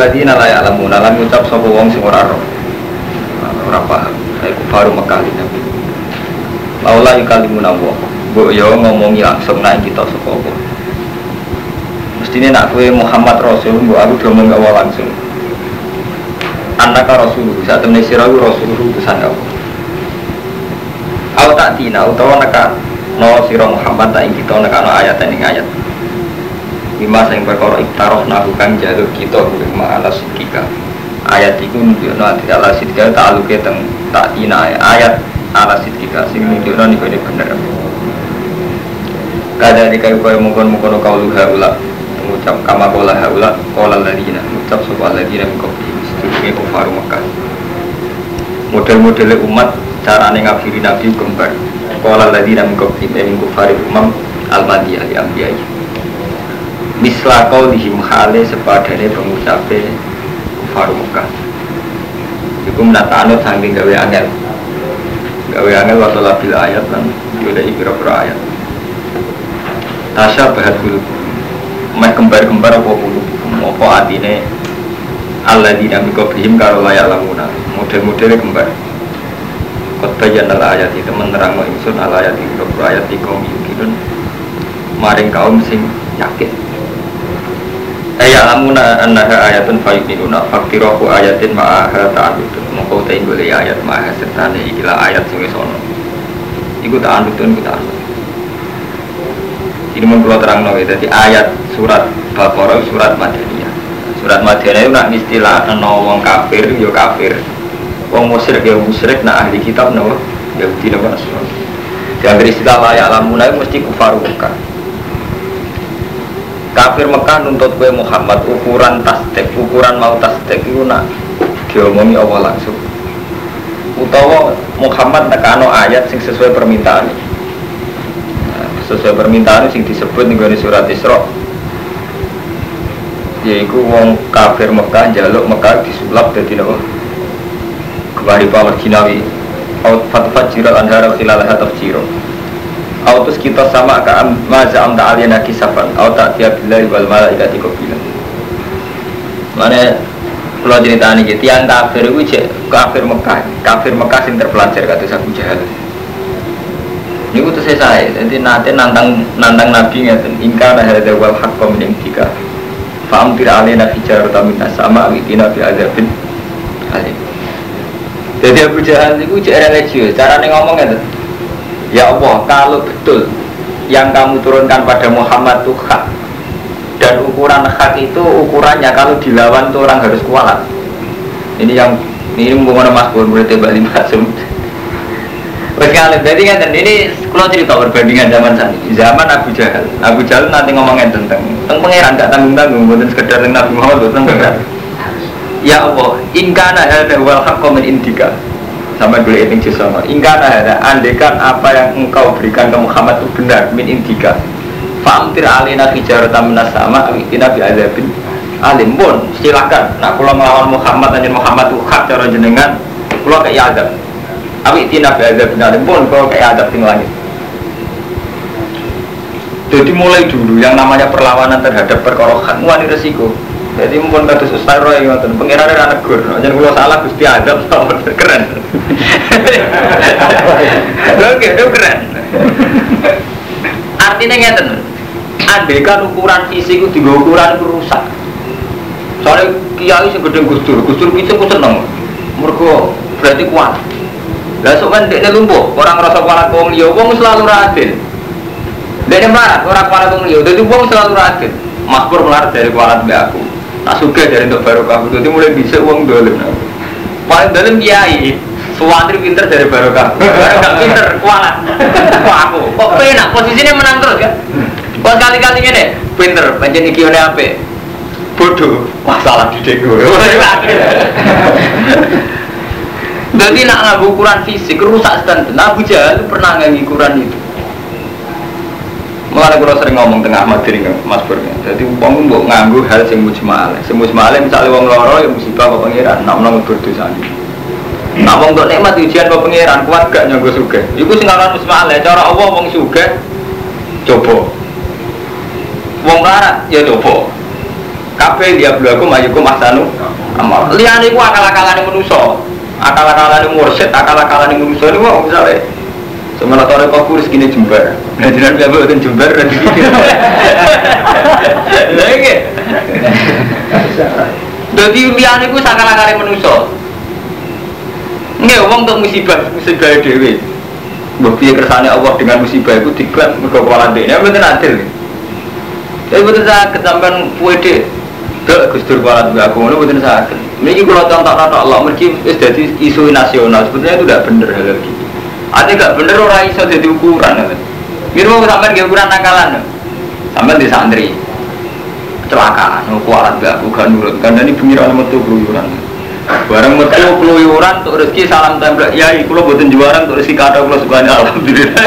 ladina la ya'lamuna lam ucap sapa wong sing ora roh. Ora paham. Iku baru Mekah ini. Laula yukalimuna wa. Mbok yo ngomongi langsung nang kita sapa apa. Mestine nak kowe Muhammad Rasul mbok aku ngomong gak langsung. Anaka Rasul, saat temen sira Rasul utusan Allah. Au tak tina utawa neka no sira Muhammad tak ing kita neka no ayat ing ayat. Lima sing perkara iktaroh nahu kang jaluk kita kuwi ma'ala sidika. Ayat iku nunjukno ati ala sidika ta'aluke teng tak tina ayat ala sidika sing nunjukno niku ini bener. Kada di kayu kaya mungkon-mungkon kau luha ula mengucap kama kola haula kola ladina mengucap sopa ladina mengkopi sedurunge kufaru Mekah model-model umat carane ngafiri nabi kembar kola ladina mengkopi min kufari umam al-madiyah li ambiyai misla dihim hale sepadane pengucape kufaru Mekah. Iku menata anut saking gawe angel. Gawe angel waktu labil ayat lan Yaudah ikira-kira ayat. Tasya bahat bulu Meh kembar-kembar apa bulu Apa artinya Allah dinamika bihim karo layak lamuna. Model-modelnya kembar. Kot bayan ala ayat itu menerang wa ingsun ala ayat itu ayat di kaum Maring kaum sing yakin Ayat lamuna annaha ayatun fayuminuna Faktirohu ayatin ma'aha ta'anudun Mongkau ta'in boleh ayat ma'aha sertane ikilah ayat sing sono Iku ta'anudun, iku ta'anudun ini mau terang no jadi ayat surat Baqarah surat Madaniyah. Surat Madaniyah itu nak istilah no wong kafir yo kafir. Wong musyrik yo musyrik nak ahli kitab no Yahudi no Nasrani. Diambil istilah layak lamuna itu mesti kufar Mekah kafir Mekah nuntut kue Muhammad ukuran tasdek ukuran mau tasdek itu nak diomongi Allah langsung? Utawa Muhammad nekano ayat sing sesuai permintaan. Ini sesuai permintaan sing disebut nih surat Isra. Yaitu wong kafir Mekah jaluk Mekah disulap dari nopo kembali power jinawi out fatfat jirat anhara khilalaha tafjiro autus kita sama ke maza am ta'aliyana kisafan au tak tiap billahi wal malaikati qabila mana kalau cerita ini tiang kafir itu kafir Mekah. Kafir Mekah sing terpelajar kata Abu Jahal. Ini tuh saya jadi nanti nantang nantang nabi ngeten ingkar ada wal hak min tiga faham tidak alih nabi jar tamin sama witina nabi azabin alim. Jadi Abu Jahal itu cek religius. Cara ngomong ngeten ya Allah kalau betul yang kamu turunkan pada Muhammad itu hak dan ukuran hak itu ukurannya kalau dilawan tuh orang harus kualat ini yang ini mungkin mas Bun berarti Mbak Lima Wes jadi kan ini kalau cerita perbandingan zaman saat ini, zaman Abu Jahal. Abu Jahal nanti ngomongin tentang tentang pangeran gak tanggung tanggung, bukan sekedar tentang Nabi Muhammad tentang. Ya Allah, ingkana ada wal haqqo min indika. Sama dulu ini sama. Ingkana ada andekan apa yang engkau berikan ke Muhammad itu benar min indika. Famtir alina hijaratan minas sama awitina bi azabin alim pun silakan. Nah kalau melawan Muhammad dan Muhammad itu hak cara jenengan, kalau kayak azab. Awi tina ada benar pun kalau kayak ada di langit. Jadi mulai dulu yang namanya perlawanan terhadap perkorohan, wani resiko. Jadi mumpun kata Ustaz Roy ngoten, pengiran ada negur, jangan kalau salah gusti adab keren. Oke, itu keren. Artinya ngeten, kan ukuran fisik itu tiga ukuran itu rusak. Soalnya kiai sing gede gusdur, gusdur itu ku seneng. Mergo berarti kuat. Lah sok kan lumpuh, orang ngerasa kualat wong liya, wong selalu radil. Dekne melarat, orang kualat wong liya, dadi wong selalu radil. Makmur melarat dari kualat mbak aku. Tak suka dari untuk kamu, jadi mulai bisa uang dolim. Paling dolim kiai, suwantri pinter dari kamu. Gak pinter, kualat. Kok aku, kok penak, posisinya menang terus kan? Kok kali-kali ini, pinter, pancen iki apa? Bodoh, masalah di dego. Jadi nak ngaku ukuran fisik rusak standar. Abu Jahal itu pernah ngaku ukuran itu. Mulai kalau sering ngomong tengah materi Mas Pur. Jadi uang mbok nganggu hal sing mujmal. Sing mujmal misalnya uang loro ya musibah apa pangeran, nak nang berdosa ini. Nah wong untuk nikmat ujian apa pangeran kuat gak nyanggo suge. Iku sing aran mujmal cara Allah wong suge coba. Wong larat ya coba. Kabeh dia belaku mayukum ahsanu amal. Liyane iku akal-akalane manusa. Akal-akalane mursyid, akal-akalane manusa niku kok misale Sementara tore kok kurus gini jembar. Nah, jenengan biar buatin jembar dan dipikir. Lagi. Jadi liyane iku akal-akale manusa. Nggih, wong untuk musibah, musibah. Mbok piye kersane Allah dengan musibah itu diklaim mergo kepala dene mboten adil. Tapi mboten saged sampean puede Dek Gus Dur kepala dua aku ngono mboten saged. Niki kula contoh tok Allah mergi wis isu nasional. Sebenarnya itu tidak bener hal gitu. Ada gak bener orang iso jadi ukuran? Gitu mau sampean ge ukuran nakalan. Sampean di santri. Kecelakaan, kualat gak bukan nurut. Karena ini pengiran metu keluyuran. Barang metu keluyuran untuk rezeki salam tempel. Ya, kulo buatin juaran untuk rezeki kata kulo subhanallah alhamdulillah.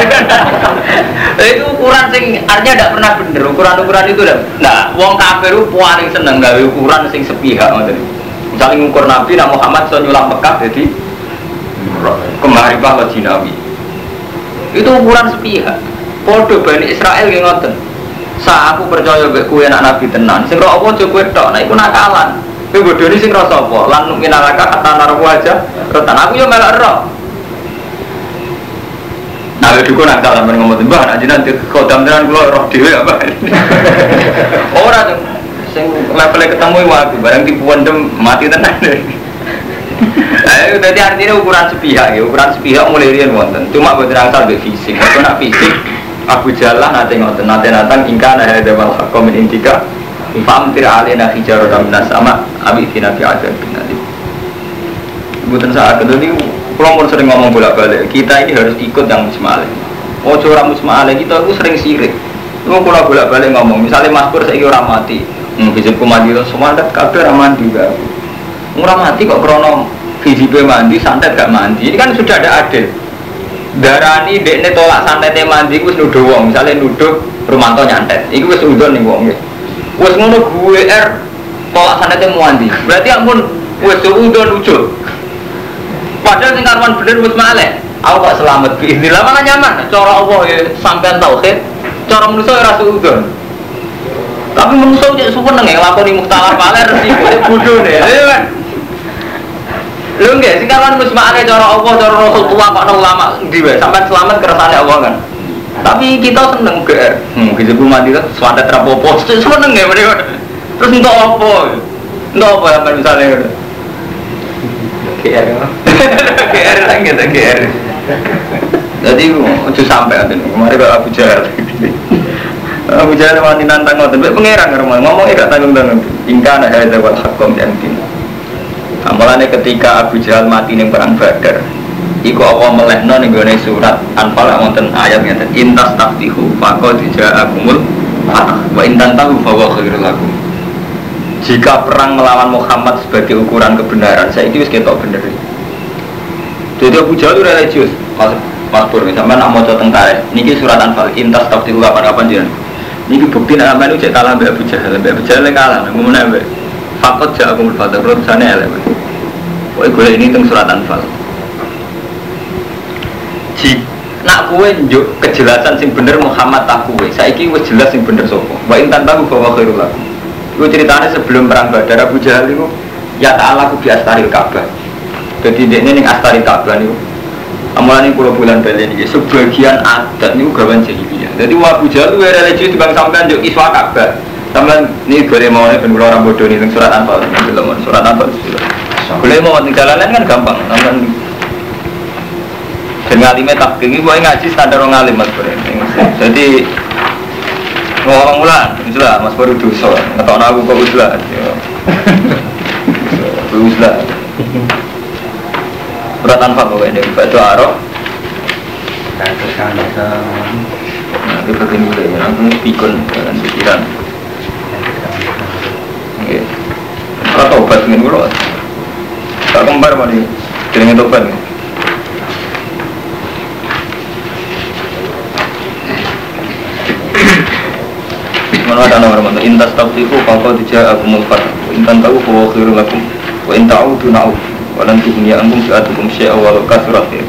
Itu ukuran sing artinya tidak pernah bener. Ukuran-ukuran itu dah. Nah, wong kafir paling seneng gawe ukuran sing sepihak. Misalnya ngukur Nabi Nabi Muhammad so nyulam Mekah jadi kemari bahwa Jinawi. Itu ukuran sepihak. Podo Bani Israel yang ngoten. Sa aku percaya mbek kowe anak Nabi tenan. Sing ro apa aja kowe tok, nek iku nakalan. Kowe bodoni sing rasa apa? Lan minalaka kata narku aja. Retan aku yo melok ro. Nah, itu kok nakal sampeyan ngomong mbah, nek jenengan kodam tenan kula roh dhewe apa. Ora. Sing levelnya ketemu wae barang tipuan dem mati tenan. Ayo, jadi artinya ukuran sepihak ya, ukuran sepihak mulai rian wonten. Cuma buat rangsal be fisik. Kalau nak fisik, Abu Jallah nanti ngoten, nanti natang ingkar ada dewan hakom ini tiga. Fam tira alina hijarah dan sama abi fina fi ajar nanti. Bukan saat itu ini, kalau sering ngomong bolak balik, kita ini harus ikut yang musmalik. Oh, orang musmalik kita itu sering sirik. Lu kalau bolak balik ngomong, misalnya Mas Pur saya orang mati, hmm, hijab kumandi semua ada kabar aman juga. Murah mati kok krono VJP mandi, santet gak mandi. Ini kan sudah ada adil. Darani dekne tolak santetnya mandi, gue nuduh wong. Misalnya nuduh Rumanto nyantet, itu wis udon nih wong. Wis ngono gue er tolak santetnya mandi. Berarti ampun wis udon lucu. Padahal sing karwan bener wis malek. Aku kok selamat bi. Inilah mana nyaman. Cara Allah ya sampean tauhid. Cara manusia ya rasa udon. Tapi manusia cek suwen neng nglakoni muktalar paler resiko bodoh nih. Lu enggak sing kawan musma'ane cara Allah cara Rasul tua kok nang ulama ndi wae sampean selamat kersane Allah kan. Tapi kita seneng GR. Hmm, gitu mati kan swadat rapopo. Seneng ya mereka. Terus untuk apa? Untuk apa sampean misalnya gitu. GR. GR lagi ada GR. Jadi ojo sampai ada kemarin kalau Abu Jahal. Abu Jahal wani nantang ngoten, mek pangeran ngomong ngomong gak tanggung-tanggung. Ingka ana hadza wal haqqum yantin. Amalannya ketika Abu Jahal mati ning perang Badar, iku apa melehno ning gone surat Anfal wonten ayat ngeten intas taftihu faqad ja'akumul fatah wa intan tahu fa huwa khairul. Jika perang melawan Muhammad sebagai ukuran kebenaran, saya itu ketok bener. Jadi Abu Jahal religius, Mas Mas Pur, sampai nak mau tentara, niki surat Anfal intas taftihu kapan-kapan jiran. Niki bukti nak sampai itu kalah Abu Jahal, Mbak Abu Jahal kalah, ngomong Mbak. Fakot ja'akumul fatah, menurut sana elemen. Pokoknya gue ini tentang surat Anfal. Ji, nak kue njuk kejelasan sing bener Muhammad tak kue. Saiki wis jelas sing bener sopo. Wa intan tahu bahwa khairul lakum. Iku ceritanya sebelum perang Badar Abu Jahal itu ya ta'ala ku bi astaril Ka'bah. Jadi ini ning astari Ka'bah niku. Amalan pulau bulan balen ini sebagian adat niku gawan jahiliyah. Jadi Abu Jahal itu religius di bang sampean njuk iswa Ka'bah. Sampean ini boleh mau nih ben orang bodoh nih surat. Belum surat Anfal. Boleh mau ning jalanan kan gampang. Sampean dan ngalime takking ini ngaji standar orang ngalim mas Bro. Jadi ngomong ulang uslah mas baru dosa. Ngetok aku kok uslah uslah surat tanpa pokoknya ini batu arok nanti begini dulu ya langsung pikun pikiran kalau tobat ini dulu tak kembar mari jadi tobat Mana ada nomor mana? Intas tafsiku kau tidak aku mulfat. Intan tahu bahwa khairu lakum. Wa in ta'udu na'ud. Wa lan tuhniya ankum fi'atukum syai'a wa kasurat ya.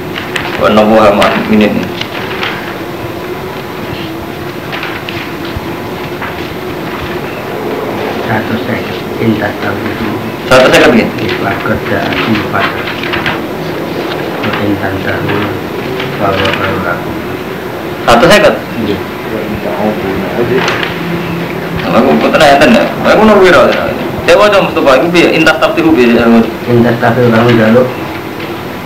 Wa nabuha ma'an minin. satu saya intas tahu itu Satu saya kan Islah kerja empat Intan tahu bahwa baru aku Satu saya kan. Iya Aku enten ya. Aku nur wira. Dewa dong Mustafa iku piye intas taftihu piye. Intas tahu kamu jaluk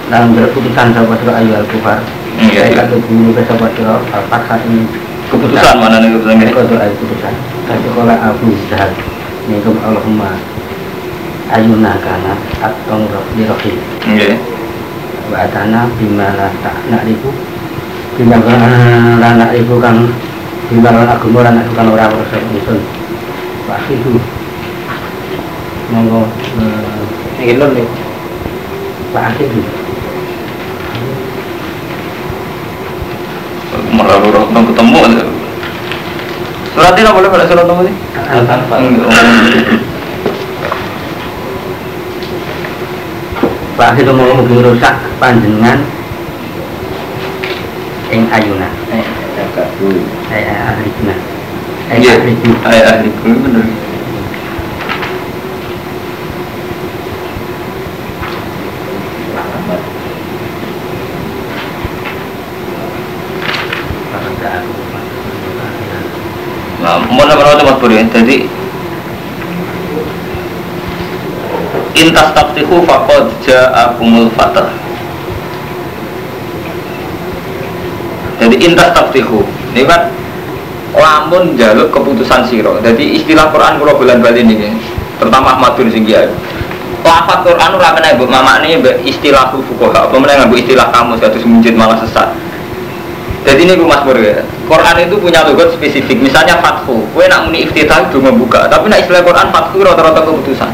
dalam keputusan sahabat surah ayu al-kufar Iya, saya iya. kata dulu ke sahabat surah al-fatha ini Keputusan mana nih keputusan ini? Kau doa keputusan Kasih Minkum Allahumma Ayuna kana Atong Rohli Rohli Nggih. Wa atana bima la tak nak ribu Bima la nak ribu kan Bima la agama la nak ribu kan orang Rasul Nisun Wa akhidu Monggo eh, Ini non nih. Wa akhidu Malah lu nong ketemu. Surat ini boleh pada surat nomor ini? Tanpa. Wa akhidu monggo mugi rusak Panjenengan Ing ayuna Eh, dulu. Eh ahlibna Eh Iya. Ayah ahli ini bener. Nah, mau nama Buri. Jadi intas taftihu faqad ja'akumul fatah. Jadi intas taftihu. Ini kan lamun jaluk keputusan siro. Jadi istilah Quran kalau bulan bali ini, terutama Ahmadun Singgiai. Lafat Quran ora kena mbok mamakne mbek istilah fuqaha. Apa meneh nganggo istilah kamus kados munjid malah sesat. Jadi ini Mas Pur ya. Quran itu punya logat spesifik. Misalnya fathu. Kue nak muni iftitah itu membuka. Tapi nak istilah Quran fathu rata-rata keputusan.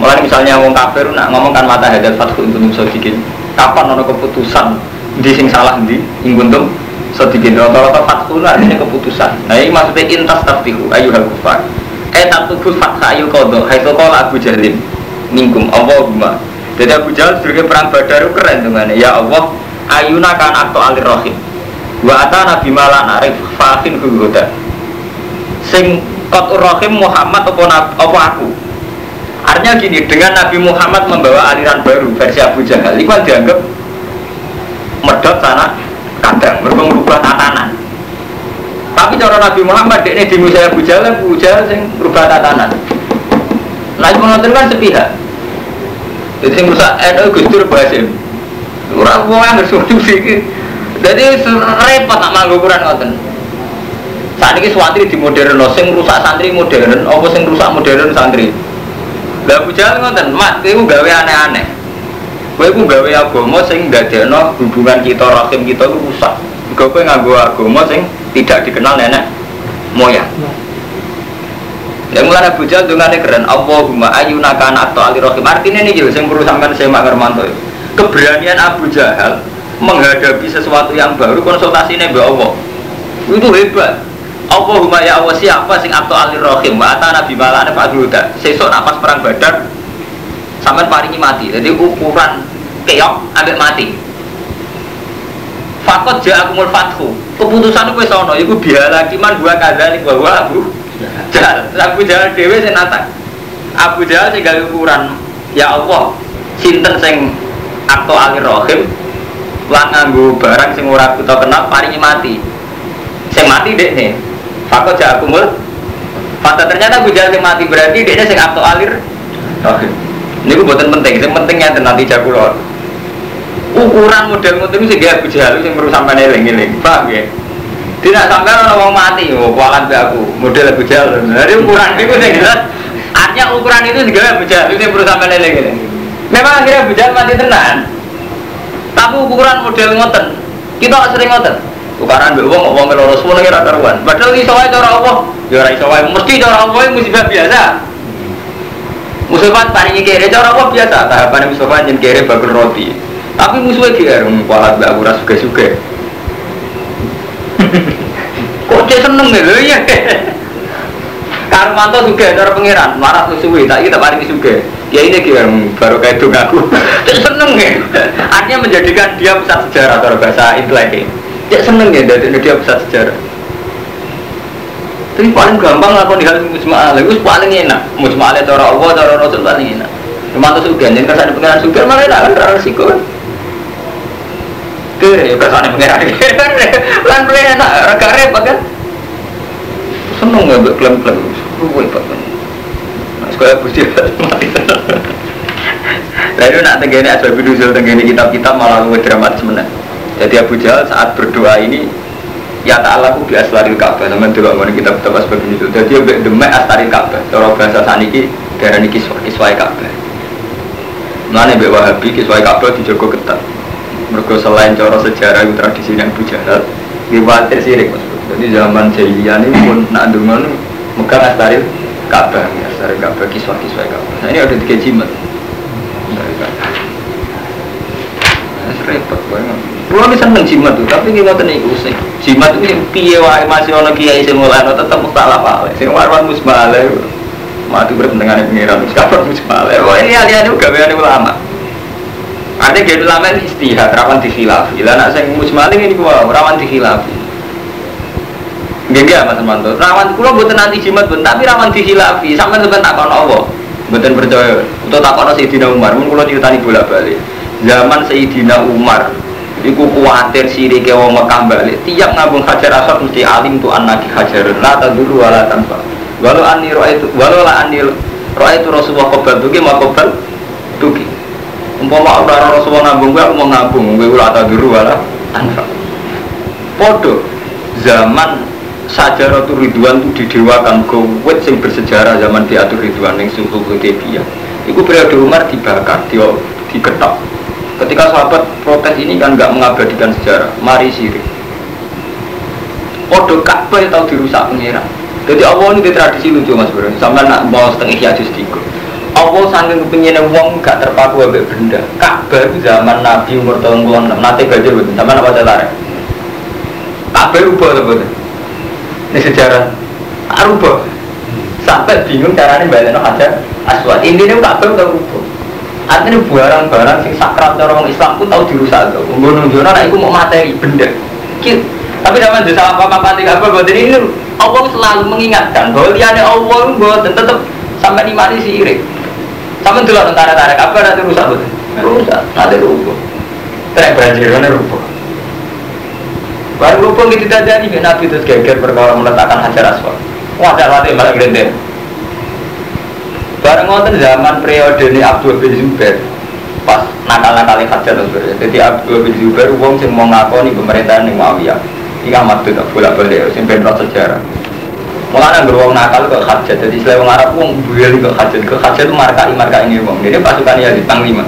Mulai misalnya wong kafir nak ngomong kan mata hadal fathu untuk sodikin. Kapan ada keputusan di sing salah di ingkuntum sodikin rata-rata fathu lah ini keputusan. Nah ini maksudnya intas taftihu ayu hal kufar. Eh tatubul fatha ayu kodo. Hai kola Abu Jahlin minkum Allahumma. Jadi Abu Jahal sebagai perang Badar keren dengan ya Allah ayuna kan akto alir rohim wa atana bimala narif fakin huda. Sing kotur rohim Muhammad apa, apa aku? Artinya gini dengan Nabi Muhammad membawa aliran baru versi Abu Jahal itu kan dianggap medot sana kadang merubah tatanan. Tapi cara Nabi Muhammad ini di Musa Abu Jahal Abu Jahal sing merubah tatanan. Nah itu kan sepihak. Jadi sing rusak NU Gus Dur Basim Orang wong sih. Jadi repot nak manggo ukuran ngoten. Saat ini santri di modern, sing rusak santri modern, apa sing rusak modern santri. Lah Abu Jahal ngoten, mat, kowe gawe aneh-aneh. Kowe ku gawe agama sing ndadekno hubungan kita rahim kita ku rusak. Mergo kowe nganggo agama sing tidak dikenal nenek moyang. Yang mulai Abu Jahal dungane keren, Allahumma ayuna kana atau ali rahim. Artinya ini yo sing perlu saya Ngermanto. Keberanian Abu Jahal menghadapi sesuatu yang baru konsultasinya Mbak Allah. Itu hebat. Allahumma ya Allah siapa sing atau ali rahim wa atana nabi malane. Sesuk nak pas perang Badar sampean paringi mati. Jadi ukuran keok ambek mati. Fakot ja'akumul fathu. Keputusan itu wis ana iku bihala kiman dua kadzalik wa huwa Abu Jahal. Abu Jahal dhewe sing nata. Abu Jahal sing gawe ukuran ya Allah sinten sing akto alir rohim lan nganggo barang sing ora kita kenal paringi mati. Sing mati dek nih. Fakot ja'akumul Fata ternyata Abu Jahal sing mati berarti dia sing akto alir rohim. Ini gue buatan penting, yang pentingnya nanti jakulor ukuran model ngoten iki sing Abu Jahal sing perlu sampean eling-eling. Paham ya? Tidak sampai orang mau mati, oh kualan be aku, model Abu Jahal. Jadi ukuran itu sing jelas. Artinya ukuran itu juga Abu Jahal sing perlu sampean eling-eling. Memang akhirnya Abu Jahal mati tenan. Tapi ukuran model ngoten, kita sering ngoten. Tukaran mbek wong wong loro semua ora karuan. Padahal iso wae cara Allah, ya ora iso wae. Mesti cara Allah musibah biasa. Musibah paringi kere cara Allah biasa. Tahapan musibah jen kere bakul roti. Tapi musuhnya kira kualat mbak ras suge-suge. Kok dia seneng ya lho iya. Karmanto suge cara pangeran, marah suwe tak kita paling suge. Ya ini kira baru kayak dong aku. Dia seneng ya. Artinya menjadikan dia pusat sejarah cara bahasa intelek. Dia seneng ya dari dia pusat sejarah. Tapi paling gampang lakon di hal musma'al, itu paling enak. Musma'al cara Allah, cara Rasul paling enak. Cuma tuh sugan, yang kesan pengiran sugan malah enak kan, terlalu resiko kan. Ke, ya kesan pengiran, lan pengiran enak, agak repot kan. Seneng nggak buat klaim-klaim, repot kan. Nah, sekolah bujil mati itu nak tenggene asal biduzul tenggene kitab-kitab malah lebih dramatis mana. Jadi Abu Jahal saat berdoa ini ya ta'ala ku bi aslaril Ka'bah sama dulu ngene kita kitab asbab itu. Jadi mbek demek aslaril Ka'bah. Cara bahasa saniki darani kiswah kiswah Ka'bah. Mana mbek Wahabi kiswah Ka'bah dijogo ketat. Mergo selain cara sejarah tradisi yang Abu Jahal, riwayat sirik Mas. Jadi zaman jahiliyah ini pun nak dungan megang aslaril Ka'bah, aslaril Ka'bah kiswah-kiswah Ka'bah. Nah ini ada tiga jimat. repot banget. Pulau ini seneng jimat tuh, tapi kita tenang ikut sih. Jimat itu piye wae masih ono kiai sing mulane tetep mustalah paling. Sing warwan musmale. Mati berpendengan pengiran sekarang musmale. Wah ini alih-alih gaweane ulama. Ada gaya ulama ini istihad, rawan dikhilafi. Lah nak sing musmale ini gua rawan dikhilafi. Gak mas Manto. Rawan kulo buatan nanti jimat pun, tapi rawan dikhilafi. Sampai sampai tak kono Allah. Buatan percaya. Untuk tak kono Sayyidina Umar. Mungkin kulo diutani bolak balik zaman Sayyidina Umar Iku kuatir sirike wong Mekah balik Tiap ngabung hajar asad mesti alim tu anaki hajarun La taduru wala tanpa Walau ani roa itu Walau la ani roa itu Rasulullah kobal tuki mau kobal tuki Umpama orang Rasulullah ngabung gue mau ngabung Gue la taduru wala tanpa Podo Zaman Sajaratu Ridwan itu didewakan Gowet sing bersejarah zaman diatur Ridwan Yang suhu Hudaybiyah Iku periode Umar dibakar, di, diketok Ketika sahabat protes ini kan nggak mengabadikan sejarah, mari sirik. Podo Ka'bah tahu dirusak pengiran. Jadi Allah ini tradisi lucu mas bro. Sampai nak mau setengah ya tiga. Allah sangat kepingin uang gak terpaku ambek benda. Ka'bah zaman Nabi umur tahun puluh enam. Nanti gajah betul. Sama apa tarik? Ka'bah atau betul? Ini sejarah. Rubah. Sampai bingung caranya balik hajar aswad. Intinya Ka'bah udah rubah. Artinya barang-barang sing sakral orang Islam pun tahu dirusak tuh. Nunjuknya anak itu mau materi benda. Tapi zaman desa apa apa pati apa buat ini Allah selalu mengingatkan bahwa liane Allah buat tetap sampai di mana sih irik. Sama dulu tentara tarik apa nanti rusak betul. Rusak, nanti rubuh. Terus banjir mana rubuh. Baru rubuh gitu saja nih Nabi terus geger perkara meletakkan hajar aswad. Wadah latih malah gede. Bareng ngoten zaman periode ini Abdul bin Zubair pas nakal-nakal hajar terus Jadi Abdul bin Zubair wong sing mau ngakoni pemerintahan yang Muawiyah. Iki amat tuh tak bolak balik sing ben sejarah. Mulanya beruang nakal ke hajat, jadi selain orang Arab wong beli ke hajat, ke hajat itu markai marka ini wong. Ini pasukan ya di Panglima.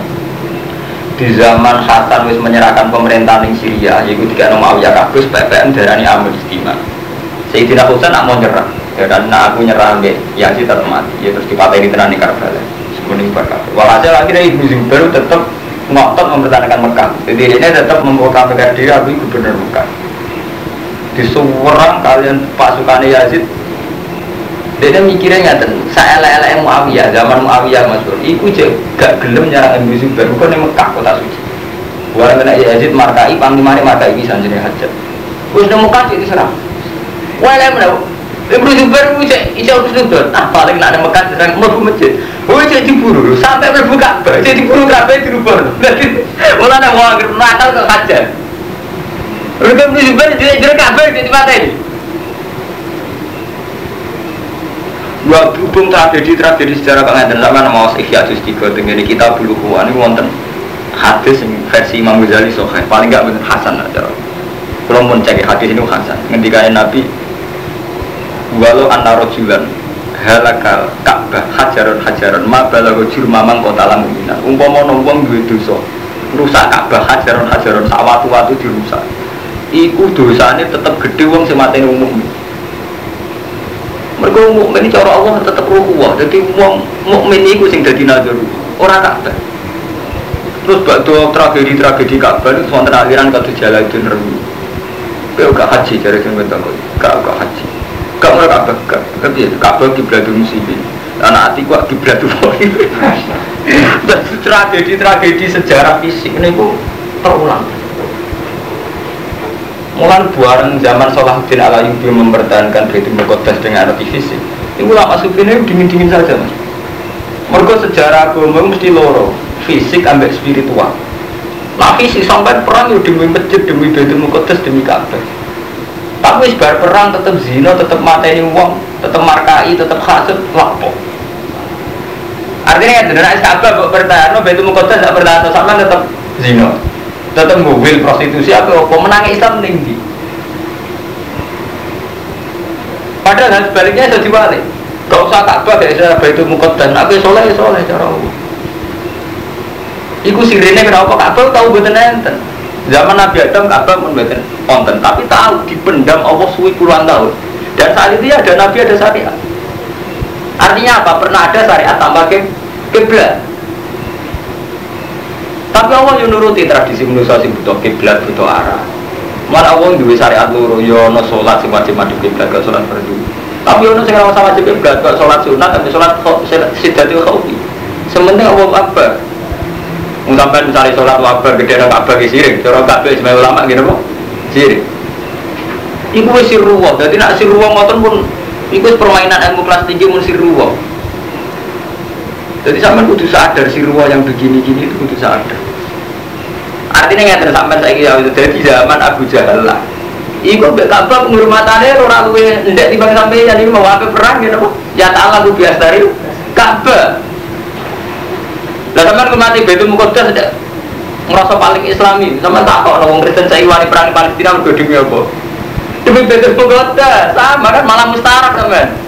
Di zaman Hasan wis menyerahkan pemerintahan di Syria, yaitu tiga nama Muawiyah kabus, PPM darani Amr Istimewa. Sayyidina Husain nak mau nyerah, ya nak aku nyerah ambek Yazid tetap mati, ya terus dipatahi di tenan di Karbala. Semuanya berkata. Walhasil akhirnya Ibnu Zubair tetap ngotot mempertahankan Mekah. Jadi ini tetap memproklamirkan diri aku gubernur Mekah. Di seorang kalian pasukan Yazid dia mikirnya ngaten, saya elek-elek Muawiyah, zaman Muawiyah Mas Bro. Iku je gak gelem nyerang Ibnu Zubair, bukan yang Mekah kota suci. Warang kena Yazid markai, panglimane markai bisa jadi hajat. Wis nemu Mekah jadi serang. Wah, lek menawa Ibnu Zubair itu iso urus nutut. Ah paling nak Mekah sedang mlebu masjid. Oh cek diburu sampai mlebu Ka'bah. Cek diburu Ka'bah dirubah. Dadi mulane wong nakal kok hajar. Lalu Ibnu Zubair jadi jadi Ka'bah jadi Gua berhubung tragedi-tragedi sejarah pengantin sama nama Mas Ikhya Juz 3 dengan kita bulu kuwan ini wonten hadis versi Imam Ghazali sohail. Paling gak bener Hasan aja kalau mau cek hadis ini Hasan. Ngendikain Nabi walau anna rojulan halakal ka'bah hajaron hajaron ma balago mamang kota lamuminan umpama nombong duwe dosa rusak ka'bah hajaron hajaron sak watu-watu dirusak. Iku dosane tetep gede wong sing mateni umum mereka mukmin cara Allah tetep ruhuwah jadi wong mukmin iku sing dadi nazar ora ka'bah terus bakdo tragedi-tragedi ka'bah itu wonten aliran kata Jalaluddin Rumi. Kau gak haji dari sing bentuk gak gak haji. Gak mulai kabeh gak. Tapi kabeh kiblatu musibin anak hati gua kiblatu boy dan tragedi tragedi sejarah fisik ini ku terulang Mulan buaran zaman Salahuddin al Ayyubi mempertahankan Baitul Muqaddas dengan arti fisik. Itu lama sufinya dingin-dingin saja mas. Mereka sejarah agama mesti loro, fisik ambek spiritual. Nah fisik sampai perang itu demi masjid, demi Baitul Muqaddas, demi Ka'bah. Tapi sebar perang tetap zina, tetap mateni uang, tetap markai, tetap hasud, lapo. Artinya ya, benar Ka'bah bertahan, Baitul Muqaddas tidak bertahan, sama tetap zina, tetap mobil prostitusi, apa apa menang Islam tinggi. Padahal sebaliknya itu dibalik. Gak usah Ka'bah kayak saya Baitul Muqaddas, aku soleh soleh cara Allah. Iku sirine kenapa Ka'bah tahu betul enten. Zaman Nabi Adam Ka'bah pun betul konten, tapi tahu dipendam Allah suwi puluhan tahun. Dan saat itu ya ada Nabi ada syariat. Artinya apa? Pernah ada syariat tambah ke kiblat. Tapi Allah yang nuruti tradisi manusia sing butuh kiblat butuh arah. Malah Allah duwe syariat loro yo ono salat sing wajib madhep kiblat gak salat fardu. Tapi ono sing ora wajib kiblat gak salat sunat tapi salat sidatul khaufi. Sementing Allah akbar. Wong misalnya sholat wabar gede nang Ka'bah ki sirik, cara Ka'bah ismail ulama gini apa? Sirik. Iku wis sirruwa, dadi nak sirruwa ngoten pun iku wis permainan ilmu kelas tinggi mun sirruwa. Jadi sampean kudu sadar sirruwa yang begini-gini itu kudu sadar. Artinya ngeten sampean saiki ya dadi zaman Abu Jahal lah. Iku mbek Ka'bah penghormatane ora luwe ndek timbang sampeyan iki mau apa perang gitu apa? Ya ta'ala ku biastari Ka'bah. Lah sampean kemati Baitul Muqaddas merasa paling islami. Sampean tak kok wong Kristen saya wani perang Palestina mergo demi apa? Demi Baitul Muqaddas. Sama kan malah mustarak sampean.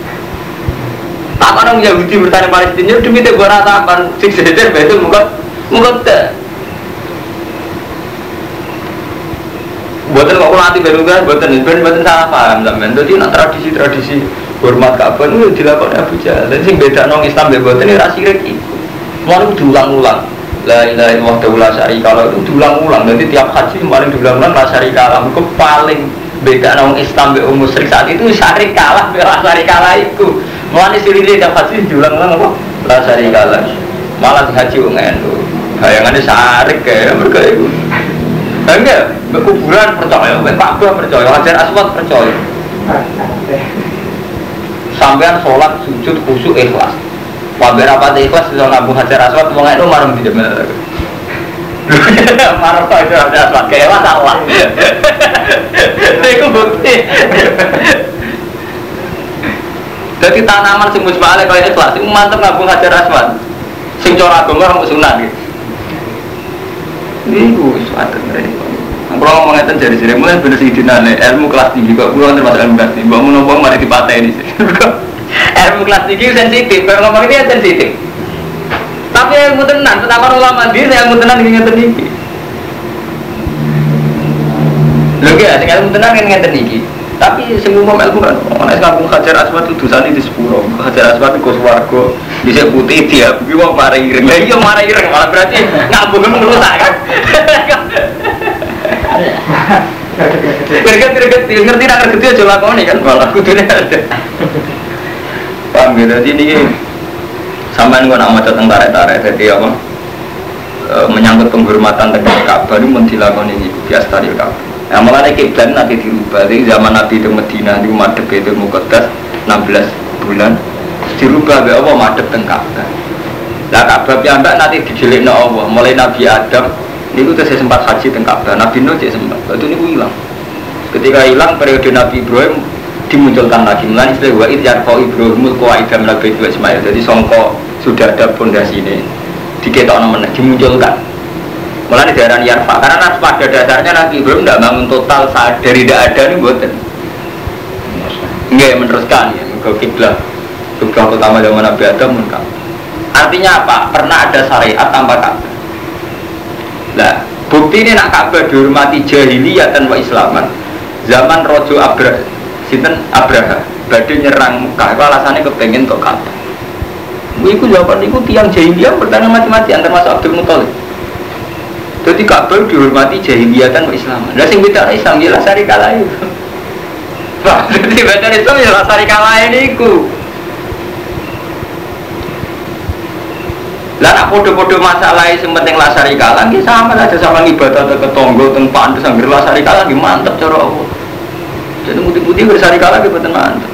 Tak orang Yahudi bertani Palestina demi teguran tampan sing sedir Baitul Muqaddas. Buatan kok nanti baru kan, buatan buatan buatan salah paham sampean. Jadi nak tradisi-tradisi hormat Ka'bah itu dilakukan Abu Jahal. Dan sing beda nong Islam buatan ini rasi reki. Mau diulang-ulang. La ilaha illallah daulah syarika kalau itu diulang-ulang. Jadi tiap haji paling diulang-ulang la syarika lah. Itu paling beda nong Islam be musyrik saat itu syarika lah, be la syarika lah itu. Mulane sirine tiap haji diulang-ulang apa? La syarika lah. Malah haji wong endo. Bayangannya syarik kayak mereka itu. Enggak, kuburan percaya, Pak percaya, Hajar Aswad percaya. Sampean sholat, sujud, khusyuk, ikhlas. Wabar apa ikhlas bisa ngabung Hajar Aswad, itu marah tidak benar. Marah Hajar Aswad, kayak masalah. Itu bukti. Jadi tanaman sing musbale kaya ikhlas, sing mantep ngabung Hajar Aswad. Sing cara agama orang sunat gitu. Ini gue suatu mereka. Kalau ngomong ngeten dari sini, mulai bener sih dinane ilmu kelas tinggi kok. Gue termasuk ilmu kelas tinggi. Bangun ngomong mari dipatah ini ilmu kelas tinggi sensitif. Kalau ngomong ini ya sensitif. Tapi ilmu tenan, tentang ulama dia ilmu tenan ingin ngeten iki. Lho ya, ilmu tenan ingin ngeten iki. Tapi semua ilmu kan, orang kampung Hajar Aswad itu dosa di sepuro. Hajar Aswad itu swargo, bisa putih dia. Gue mau marah ireng, lah iya marah ireng malah berarti ngabung merusak kan. Greget greget ngerti nak ngerti aja lakoni kan malah kudune ada. Paham gitu jadi ini sampean gua nak maca tentang tarik-tarik jadi apa? E, menyangkut penghormatan terhadap Ka'bah itu mentilakoni ini biasa dari Ka'bah. Nah, malah kiblat nanti dirubah. Jadi zaman Nabi di Medina di madep itu Muqaddas 16 bulan dirubah be apa madep teng Ka'bah. Lah Ka'bah piyambak nanti dijelekno Allah. Mulai Nabi Adam niku saya sempat haji teng Ka'bah. Nabi Nuh cek sempat. Itu niku hilang. Ketika hilang periode Nabi Ibrahim dimunculkan lagi mulai istilah wa id yarfa Ibrahimul qawaida min. Jadi songko sudah ada pondasi ini diketokno meneh dimunculkan. Mulai daerah Yarfa karena pada dasarnya Nabi Ibrahim tidak bangun total saat dari tidak ada nih buatan. Enggak meneruskan ya, ke kiblat. Kiblat pertama zaman Nabi Adam pun Artinya apa? Pernah ada syariat tanpa Ka'bah. Nah, bukti ini nak Ka'bah dihormati jahiliyah tanpa Islaman. Zaman Rojo Abra, Sinten Abraha, badai nyerang Mekah, itu alasannya kepengen untuk Ka'bah. Iku jawaban itu tiang jahiliyah bertanya mati-mati antar masuk Abdul Muthalib. Jadi Ka'bah dihormati jahiliyah tanpa Islaman. Lah sing beda Islam ya lasari kalah itu. Wah, jadi beda Islam ya lasari kalah ini ku. Lah nak podo-podo masalah yang penting lasari kalah, nggih sama aja sama ibadah atau ketonggo teng pantes anggere lasari kalah nggih mantep cara Allah. Jadi mudi-mudi bersari kalah nggih boten mantep.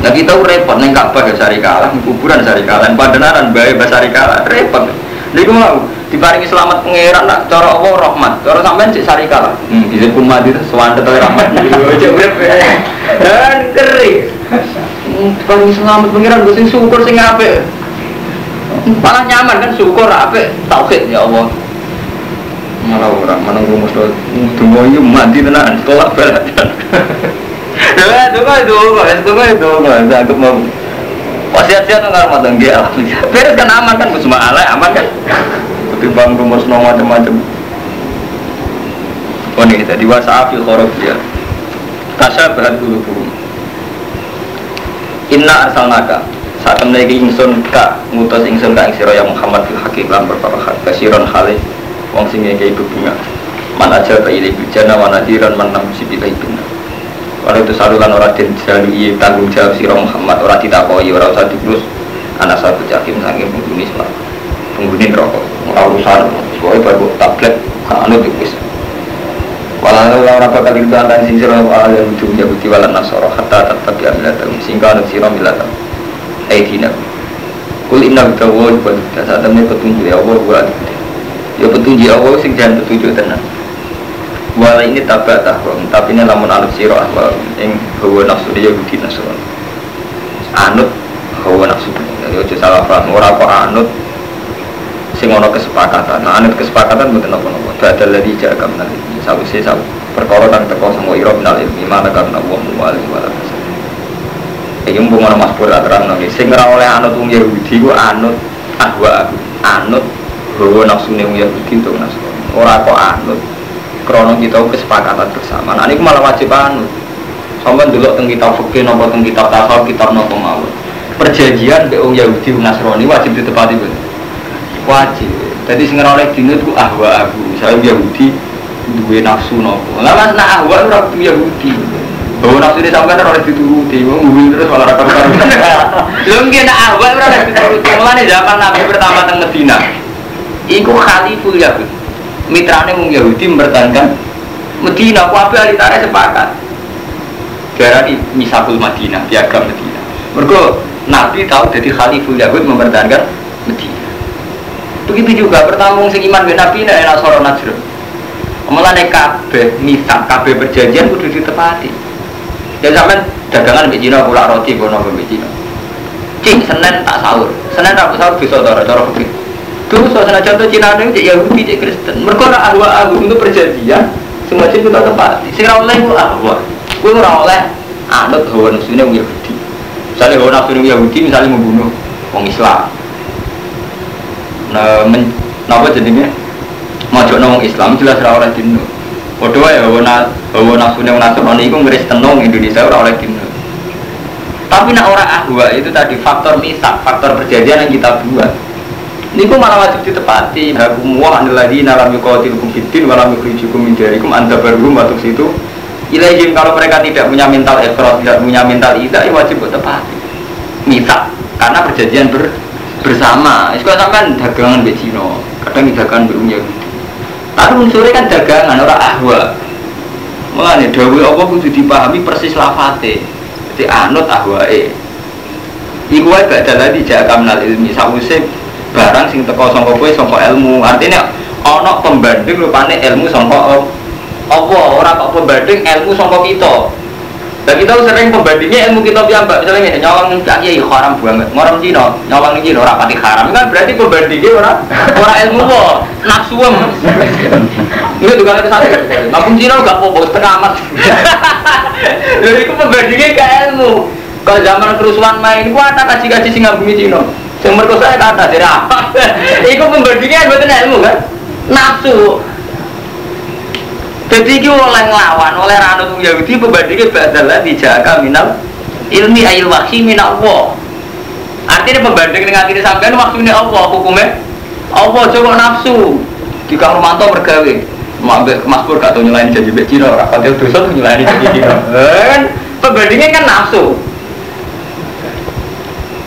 Nah kita repot neng Ka'bah ya sari kalah, kuburan sari kalah, padenaran bae sari kalah, repot. Niku mau diparingi selamat pangeran nak cara Allah rahmat, cara sampean cek sari kalah. Hmm, izin kumat itu swandet rahmat. Cek urip. Dan keri. Hmm, Diparingi selamat pangeran gue sing syukur sing apik. Malah nyaman kan syukur apik tauhid ya Allah. Malah orang mana rumus do tunggu ini mati tenan tolak berat. Tunggu tunggu tunggu tunggu tunggu saya mau Wasiat-wasiat nggak mau alhamdulillah. Beres kan aman kan semua alay aman kan. Ketimbang rumus no macam-macam. Oh nih tadi wasafi khorof dia. Tasya bahan dulu burung. Inna arsalnaka. Saat temen iki ingsun ka ngutus ingsun ka ing ya Muhammad fil haqiq lan hak kasiron hale wong sing ngekei bebunga man aja ta ile bijana wa nadiran man nam sibi ibna Walau itu saluran orang den jalui tanggung jawab sira Muhammad. Ora ditakoi ora usah diurus. Anak satu jakim saking penghuni sebab penghuni rokok ora urusan pokoknya baru tablet anu dikis Walau orang bakal itu antara sing sira ala ujung Yahudi wala Nasara hatta tetap ya milatam sehingga anut sira milatam Aidina. Kul inna bitawa buat saat temen petunjuk ya Allah buat Ya petunjuk Allah sing jangan petunjuk tenan Wala ini tabat ahwam, tapi ini lamun anut siro ahwam Yang hawa nafsu Yahudi Nasrani. Anut hawa nafsu Jadi ojo salah paham, orang kok anut Sing ono kesepakatan, nah anut kesepakatan bukan apa-apa Badal lagi jaga minal ilmi. Sabu sih sabu Perkara kang teko sama iro minal ilmi. Mana karena Allah mu'alim wala kasar Ini mumpung ono mas pura terang nanti Sing ora oleh anut wong Yahudi ku anut ahwa aku. Anut hawa nafsu wong Yahudi untuk Nasrani Orang kok anut. Krono kita kesepakatan bersama. Nah ini malah wajib anu. Sampai dulu tentang kitab fikih nopo tentang kitab tasawuf kitab nopo mau. Perjanjian be wong Yahudi Nasrani wajib ditepati betul. Wajib. Jadi sing oleh dino itu ahwa aku. Saya Yahudi duwe nafsu nopo. Lah mas nak ahwa ora kudu Yahudi. Bahwa nafsu ini sampai oleh dituruti, ngomong terus malah rakam karu. Lho nggih nak ahwa ora oleh dituruti. Mulane zaman Nabi pertama teng Medina. Iku khaliful Yahudi mitrane wong Yahudi mempertahankan Medina, ahli tarikh sepakat. Darani misakul Madinah, piagam Medina. Mergo Nabi tahu jadi Khaliful Yahud mempertahankan Medina. Begitu juga pertama wong sing iman ben Nabi nek ana sora Najr. Mulane kabeh misak, kabeh perjanjian kudu ditepati. Ya sampean dagangan mbek Cina kula roti kono mbek Cina. Cing Senin tak sahur. Senin tak sahur bisa cara cara fikih. Terus suasana contoh Cina itu cek Yahudi cek Kristen. Mereka orang ahwa ahwa untuk perjanjian. Semua cek kita tepati. Sing ora oleh ku ahwa. Ku ora oleh anut hawa nafsunya Yahudi. Misalnya hawa nafsu wong Yahudi misalnya membunuh wong Islam. Nah, men, napa jadinya? Mojok wong Islam jelas ora oleh dino. Padha wae hawa na- hawa nafsu wong Nasrani iku Kristen wong Indonesia ora oleh dino. Tapi nak orang ahwa itu tadi faktor misak, faktor perjanjian yang kita buat. Ini malah wajib ditepati. Hakum wa aniladina lam yuqatilukum fiddin wa lam yukhrijukum min diyarikum anta barum batuk situ. Ilaihim kalau mereka tidak punya mental ekros, tidak punya mental ida, ya wajib ditepati. Misak, karena perjanjian ber, bersama. Itu sampai dagangan di Cina, kadang dagangan di Yahudi. Tapi unsurnya kan dagangan, orang ahwa. Mulane dawuh apa kudu dipahami persis lafate. Jadi anut ahwae. Iku wae gak dalan dijak kamnal ilmi sawise barang sing teko sangka kowe sangka ilmu. Artinya ana pembanding rupane ilmu sangka apa ora kok pembanding ilmu sangka kita. Dan kita sering pembandingnya ilmu kita piyambak misalnya ngene nyawang ning kiai haram banget. Ngorom Cina, ning Cina ora pati haram kan berarti pembandingnya ora ora ilmu kok, nafsu em. Ini juga ada satu. Ngapun Cina gak apa-apa setengah amat. Jadi itu pembandingnya ke ilmu. Kalau zaman kerusuhan main, gua ada kaji-kaji sing ngabumi Cina. Yang merkosa saya kata dari apa? Iku pembandingnya betul ilmu kan? Nafsu. Jadi itu oleh ngelawan, oleh ranut Yahudi pembandingnya badalah dijaga minal ilmi ayil wahyi minal Allah. Artinya pembanding dengan diri sampean maksudnya Allah, hukumnya Allah coba nafsu. Di Kang Romanto bergawe, Mabek Mas Pur gak tau nyelain janji Mbak Cina, rapatil dosa tuh nyelain janji Cina. Kan pembandingnya kan nafsu.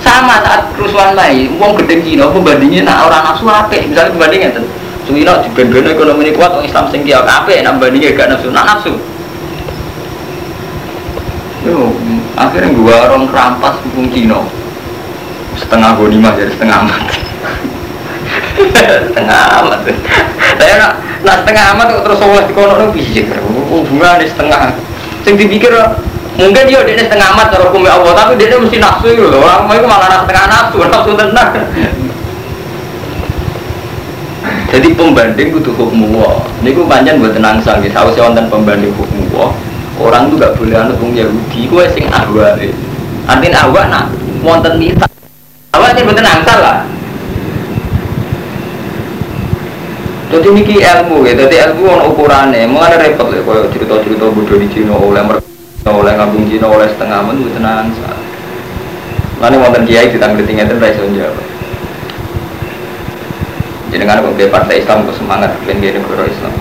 Sama saat kerusuhan Mei, uang gede Cina pembandingnya nak orang nafsu apik, misalnya pembandingnya tuh. Cina di band ekonomi ini kuat, orang Islam sing kiai apik, nak bandingnya gak nafsu, nak nafsu. Yo, akhirnya gua orang kerampas hukum Cina. Setengah gonimah jadi setengah amat. Setengah amat. Saya nak nak setengah amat kok terus Allah di kono nung bisa hubungan setengah. Sing dipikir mungkin dia dia setengah amat cara hukum Allah tapi dia mesti nafsu itu orang itu malah setengah nafsu nafsu tenang jadi pembanding butuh hukum ini gue panjang buat tenang sanggih saya wonten pembanding hukum Allah orang tuh gak boleh anut wong Yahudi. Gue sing ahwa artinya ahwa nak wonten nita awak sih betul angsal lah. Jadi ini ilmu ya jadi ilmu on ukurannya mau ada repot ya kalau cerita-cerita bodoh di Cina oleh mereka oleh ngabung Cina oleh setengah men betul angsal. Lalu wonten kiai ditanggung tinggi itu raiso jawab. Jadi kan kok partai Islam kok semangat pengen negara Islam.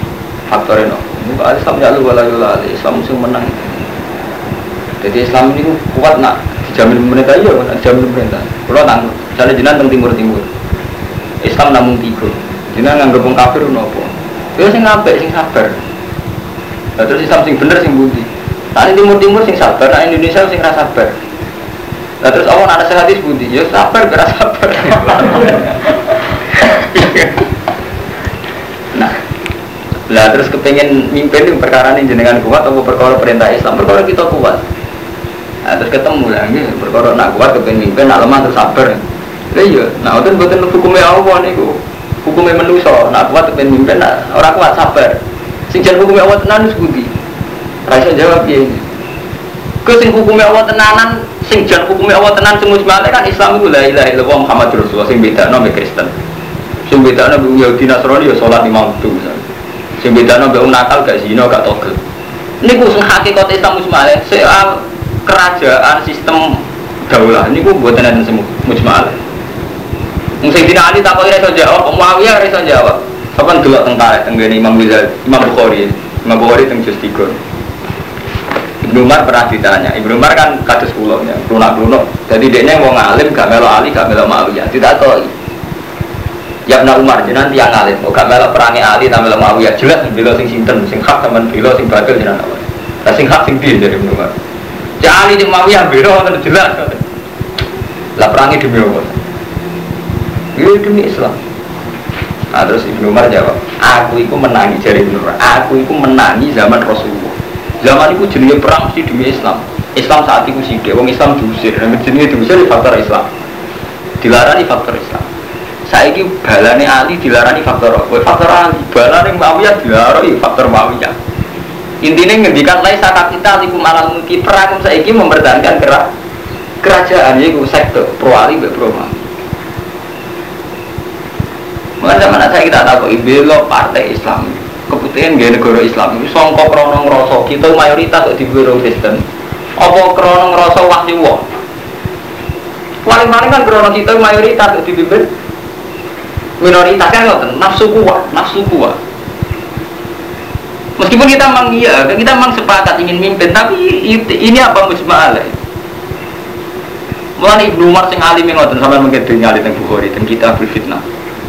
Faktornya no, muka Islam jalu wala yula Islam musuh menang. Jadi Islam ini kuat nak dijamin pemerintah iya, nak dijamin pemerintah. Kalau tanggung, misalnya jinan teng timur timur, Islam namun tiga. Jinan nganggep wong kafir nopo. Dia sing ngapik, sing sabar. Nah, terus Islam sing bener sing budi. Nah timur timur sing sabar, nah Indonesia sing rasa sabar. Nah terus Allah ada sehati budi, ya sabar, beras sabar. nah, lah terus kepengen mimpin yang perkara ini jenengan kuat atau perkara perintah Islam? Perkara kita kuat. Nah, terus ketemu lah ini perkara nak kuat kepengen mimpin nak lemah terus sabar. Lah iya nah itu buatan hukumnya Allah nih hukumnya manusia nak kuat kepengen mimpin nak orang kuat sabar. Sing jan hukumnya Allah tenan wis budi Raisa jawab ya ke sing hukumnya Allah tenanan sing jan hukumnya Allah tenan sing musbale kan Islam itu la ilaha illallah Muhammad Rasulullah sing beda no Kristen sing beda no Yahudi Nasrani ya sholat lima waktu misalnya sing bedano mbek nakal gak zina gak togel niku sing hakikat Islam mujmalah soal kerajaan sistem daulah niku mboten enten semu mujmalah Wong sing dina Ali takok ora iso jawab, Muawiyah iso jawab. Kapan delok teng tarik teng Imam Ghazali, Imam Bukhari, Imam Bukhari teng juz 3. Ibnu Umar pernah ditanya, Ibnu Umar kan kados kula lunak-lunak. Jadi dekne wong alim gak melok Ali, gak melok Muawiyah. Ditakoki, Ya Ibnu Umar jenengan tiang alim, kok gak melok perangi Ali ta melok Muawiyah jelas bela sing sinten, sing hak sampean bela sing batil jenengan apa. Lah sing hak sing piye dari Umar? Ya Ali jeung Muawiyah bela ngoten jelas. Lah perangi demi apa? Ya demi Islam. Nah, terus Ibnu Umar jawab, aku itu menangi jari Ibnu Umar, aku itu menangi zaman Rasulullah. Zaman itu jenis perang mesti demi Islam. Islam saat itu sih, wong Islam diusir, dan jenis diusir di faktor Islam. Dilarang di faktor Islam saiki balane Ali dilarani faktor apa? Faktor Ali. Balane Muawiyah dilarani faktor Muawiyah. Intinya ngendikan lain saat kita liku malam mungkin perang saiki mempertahankan kera kerajaan yaitu sektor pro Ali be pro. Mungkin zaman saya kita tahu ibelo partai Islam keputusan gaya negara Islam itu songkok krono ngerosok kita mayoritas di biro Kristen apa krono ngerosok wahyu wah paling-paling kan krono kita mayoritas dipimpin minoritas kan ngoten nafsu kuat nafsu kuat. Meskipun kita memang iya kita memang sepakat ingin mimpin tapi ini apa musmalah Mulai Ibnu Umar sing alim ngoten sampai mungkin dunia alim teng Bukhari teng kita berfitnah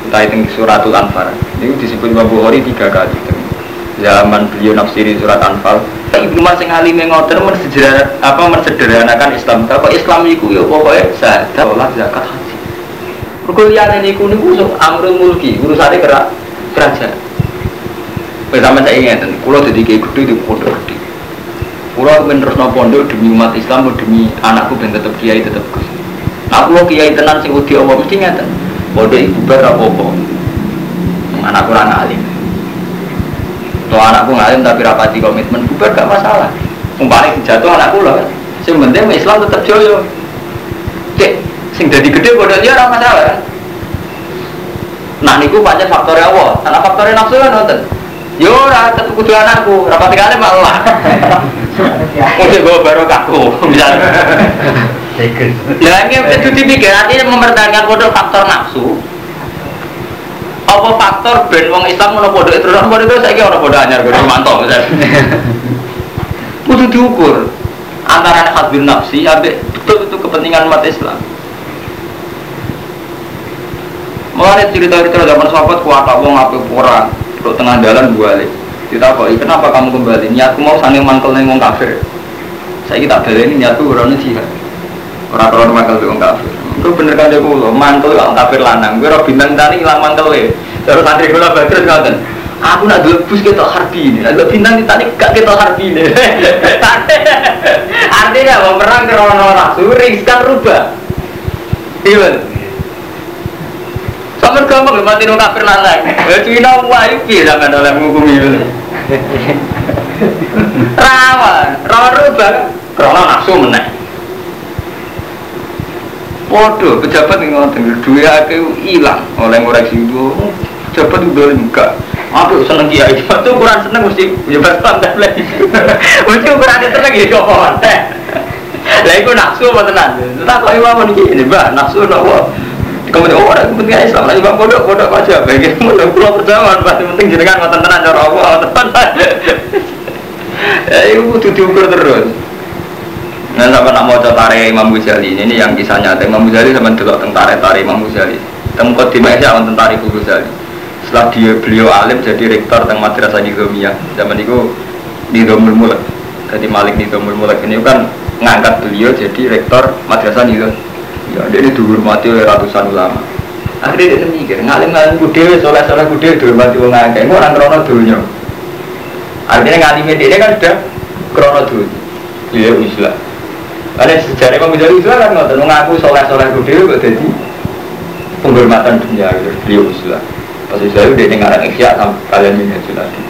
entah itu suratul Anfal. Ini disebut Imam Bukhari tiga kali zaman beliau nafsiri surat Anfal. Ibnu Umar sing alim ngoten apa mensederhanakan Islam. Kok Islam itu ya pokoknya saya sholat zakat haji Perkuliahan ini kuning kusuk amrul mulki urusannya kerak kerajaan. Pertama saya ingat, kulo jadi kayak gede di pondok gede. Terus no pondok demi umat Islam, demi anakku ben tetap kiai tetap gus. Nah kulo kiai tenan sing udah Allah mesti ngeten. Pondok ibu ber apa apa. Anak kurang alim. Tuh anakku ngalim tapi rapati komitmen bubar gak masalah. Umpamanya jatuh anak kulo kan. Sing penting Islam tetap joyo. Sing jadi gede bodoh dia orang masalah kan nah niku banyak faktor Allah karena faktornya nafsu kan nonton yo ora tetep kudu anakku rapat kali malah Mungkin gue baru kaku, misalnya. Ya ini itu dipikir artinya mempertahankan bodoh faktor nafsu. Apa faktor ben wong Islam itu orang bodoh itu saya kira orang bodoh anyar mantap misalnya. Kudu diukur antara hadbin nafsi, abe betul itu kepentingan umat Islam. Mulai cerita-cerita zaman sahabat kuat apa pura, untuk tengah jalan balik. Ditakoi, kenapa kamu kembali? Niatku mau sange mangkel ning wong kafir. Saya kita baleni niatku ora jihad. Ora ora mangkel wong kafir. Itu bener kan dia kulo, mantel wong kafir lanang. Gue ora bintang tani ilang mantel we. Terus santri kula badrus ngoten. Aku nak dulu bus ketok harbi ini, ada bintang tani gak ketok harbi ini. Artinya mau perang krono nafsu, riskan rubah. Iya. Sampai gampang lho mati nang kafir lanang. Ya Cina wae piye sampean oleh ngukumi. Rawan, rawan rubah. Krono nafsu meneh. Waduh, pejabat yang ngoten, duit akeh hilang oleh ngoreksi itu. Pejabat itu boleh enggak. Aku seneng kiai, itu ukuran seneng mesti ya santai lagi. Mesti ukuran seneng ya kok. Lah iku nafsu apa tenan? Tak kok imam iki Mbak, nafsu napa? Kemudian oh, orang penting Islam lagi bang bodoh bodoh aja. Bagian bodoh pulau perjalanan pasti penting jenengan ngoten tenan cara apa tenan. Ya itu diukur terus. Nah, sama nak mau tare Imam Ghazali ini yang kisah nyata Imam Ghazali sama dulu tentara tare Imam Ghazali. Tempat di mana sih tentara Imam Ghazali. Setelah dia beliau alim jadi rektor tentang madrasah Nizamiyah. Zaman itu Nizamul Mulk. Jadi Malik Nizamul Mulk ini kan ngangkat beliau jadi rektor madrasah Nizamiyah. Ya, dia ini dihormati oleh ratusan ulama. Akhirnya dia mikir, ngalim-ngalim kudewe, soleh-soleh kudewe dihormati orang. Ini orang krono dunia. Akhirnya ngalim dia kan sudah krono dunia. Dia Islam. Ada sejarah Imam Ghazali Islam kan ngotot mengaku soleh-soleh kudewe kok jadi penghormatan dunia gitu. Beliau Islam. Pas Islam dia dengaran ikhya sama kalian minyak lagi.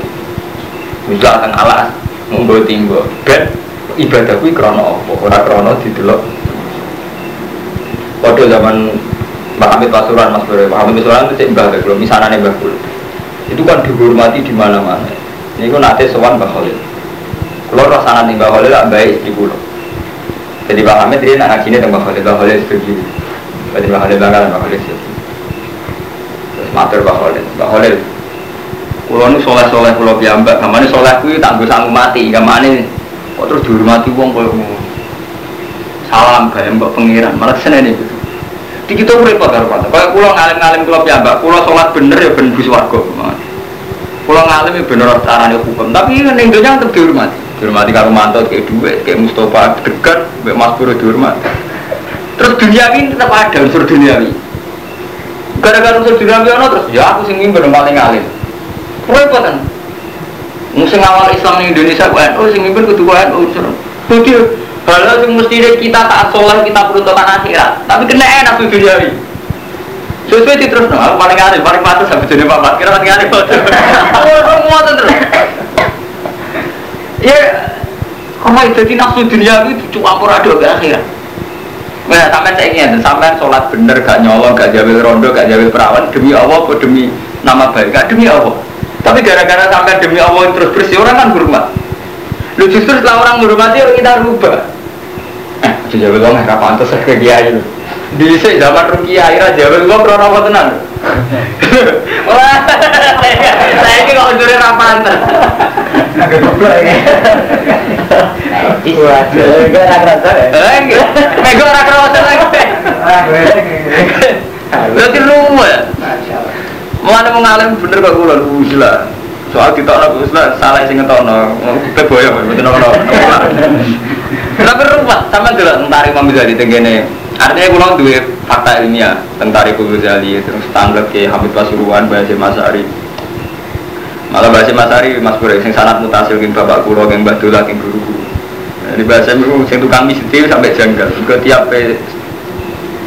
Misal akan alas, membawa timbo. Ben ibadahku krono apa? Orang krono didelok Kode zaman Mbak Hamid Pasuruan Mas Bro, Mbak Hamid Pasuruan itu cek Mbak Bro, misalnya Mbak Bro. Itu kan dihormati di mana-mana. Ini kan nanti sowan Mbak Khalil. Kalau rasanya nih Khalil tak baik istri pulau. Jadi Mbak Hamid dia nak ngajinya dengan Mbak Khalil, Mbak Khalil setuju. Jadi Mbak Khalil bakalan Mbak Khalil setuju. Terus matur Khalil, Khalil. Nu soleh-soleh kulo piyambak, kamane soleh kuwi tak sanggup mati, kamane kok terus dihormati koyo ngono salam gaya mbak pengiran. Malah seneng itu di kita repot karo pantai kalau pulau ngalim ngalim pulau piambak pulau sholat bener ya bener bus warga pulau ngalim ya bener caranya hukum. Tapi yang dunia tetap dihormati. Dihormati karo mantot kayak duit kayak Mustafa dekat kayak Mas Puro dihormati. Terus dunia ini tetap ada unsur dunia ini gara-gara unsur dunia ini terus. Ya aku sing mimpi paling ngalim repot kan musim awal Islam di Indonesia kan oh sing kudu kan unsur kudu Kalau yang mesti kita tak soleh kita peruntukan akhirat, tapi kena enak tuh duniawi. Sesuai di terus, aku paling aneh, paling patut sampai jadi bapak. Kira paling aneh betul. Semua terus. Ya, kalau itu jadi nafsu duniawi itu cuma ada ke akhirat. Nah, sampai saya ingin, sampai sholat bener, gak nyolong, gak jawil rondo, gak jawil perawan, demi Allah, demi nama baik, gak demi Allah. Tapi gara-gara sampai demi Allah terus bersih, orang kan hormat. Lu justru setelah orang menghormati, kita rubah. Jawab lo nggak pantas saya ke kiai itu. Di sini zaman rukia akhirnya jawab lo krono apa tenan. Wah, saya ini kalau juri rapantes. Agak goblok ya. Wah, gue nak rasa ya. Eh, gue nak rasa lagi. Berarti lu ya. Mulane mengalim bener kok kula lu lah. Soal kita orang Islam salah sing. Kita boyong mboten ono. Tapi ruwet sama dulu tentang Imam Ghazali tenggene. Artinya pulau dua fakta ilmiah tentang Imam Ghazali terus tanggap ke Hamid Pasuruan bahasa Masari. Malah bahasa Masari Mas Pura sing sanat mutasil king bapak kulo king mbah dola guru. Di bahasa itu sing tukang misi sampai janggal. Juga tiap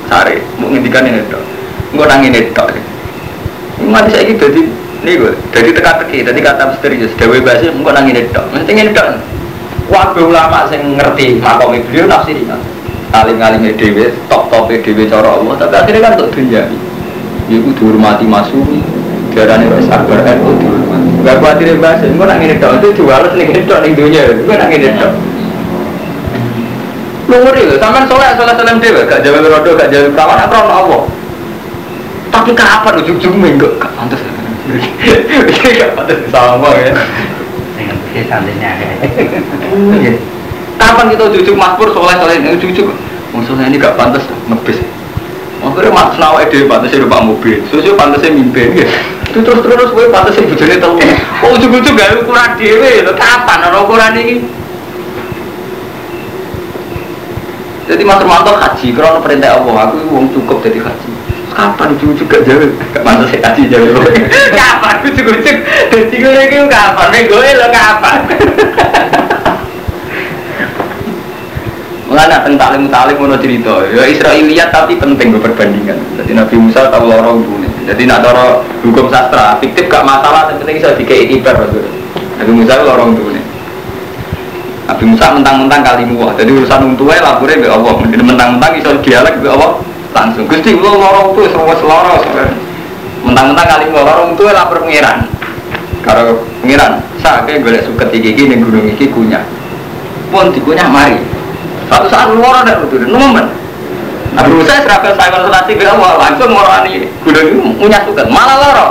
sare mau ngendikan ini dok. Enggak nangin itu dok. Mati saya gitu jadi ini gue jadi teka-teki, jadi kata misterius. Dewi bahasa enggak nangin itu dok. Mesti ini. Wabe ulama sing ngerti makom beliau nafsiri kan. Alim alim dewi, top top dewi cara Allah. Tapi akhirnya kan untuk dunia. Ibu dihormati masuk. Darahnya wes akbar NU dihormati. Gak khawatir bahasa. Gue nak ngene dok. Itu jualan nih ngene dok ning dunia. Gue nak ngene dok. Lu ngeri loh. Sampai soleh soleh dewi. Gak jawab rodo, gak jawab perawan. Apa Allah. Tapi kapan ujung-ujung minggu? Gak pantas. Gak pantas sama ya ya santrinya Kapan kita cucu makmur soleh soleh ini cucu Maksudnya ini gak pantas ngebis Akhirnya mak senawai dhewe pantasnya numpak mobil. Susu pantasnya mimpin ya. Itu terus terus gue pantasnya bojone telu. Oh ujug-ujug gawe ukuran dhewe lho kapan ana ukuran iki? Jadi Mas Romanto haji, karena perintah Allah, aku itu wong cukup jadi haji. Kapan ujug-ujug gak jauh? Gak pantas saya haji jauh. kapan ujug-ujug? Jadi gue lagi kapan? Gue lo kapan? Mengenai tentang talim talim mau cerita, ya Israiliyat tapi penting gue perbandingan. Jadi Nabi Musa tahu lorong dulu. Jadi nak toro hukum sastra, fiktif gak masalah, tapi penting bisa dikei ibar. Nabi Musa lorong dulu. Nabi Musa mentang-mentang kali muah. Jadi urusan untunya laporin be Allah. Mentang-mentang iso dialek be Allah langsung. Gusti kula lorong tuh semua seloro. Mentang-mentang kali muah lorong tuh lapor pengiran. Kalau pengiran, saya golek suket iki iki gunung iki kunyah. Pun dikunyah mari. Suatu saat loro dak utuh nemen. Nabi Musa serapel saya konsultasi be Allah langsung ngorani gunung ini punya suket malah loro.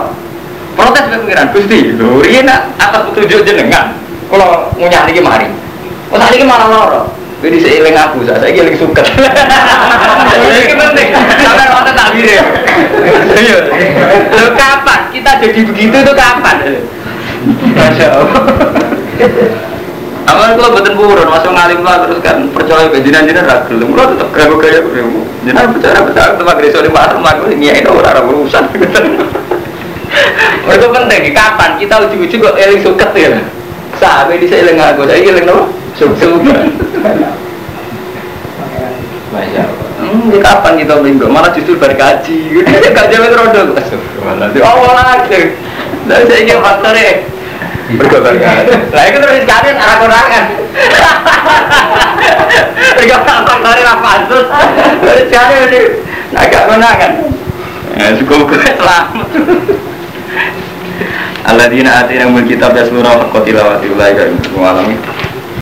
Protes be pengiran Gusti, lho ini atas petunjuk jenengan. Kalau ngunyah niki mari. Oh tadi malah loro. Jadi seiling aku, saya saya giling suket. Ini penting. Sampai nonton tak ya. Lo kapan kita jadi begitu itu kapan? Masya Allah. Amal kalau betul buron, masuk ngalim lah terus kan percaya ke jinan ragu, lo tetap keragu kaya aku, jinan percaya percaya tempat gereja di mana, aku ini itu orang urusan. Itu penting, kapan kita uji-uji kok eling suket ya? Sampai di saya eling aku, saya eling no, suket. Masya Allah. Hmm, ini kapan kita minggu? Malah justru berkaji. Gak jauh rodok. Oh, lagi. Lalu saya ingin faktornya. Berkobar kan? Lah itu terus sekalian arah kurangan. Berkobar faktornya lah pansus. Terus sekalian ini agak menangan. Ya, cukup selamat. Alladzina atina mul kitab yasmuna haqqa tilawati ulaika mengalami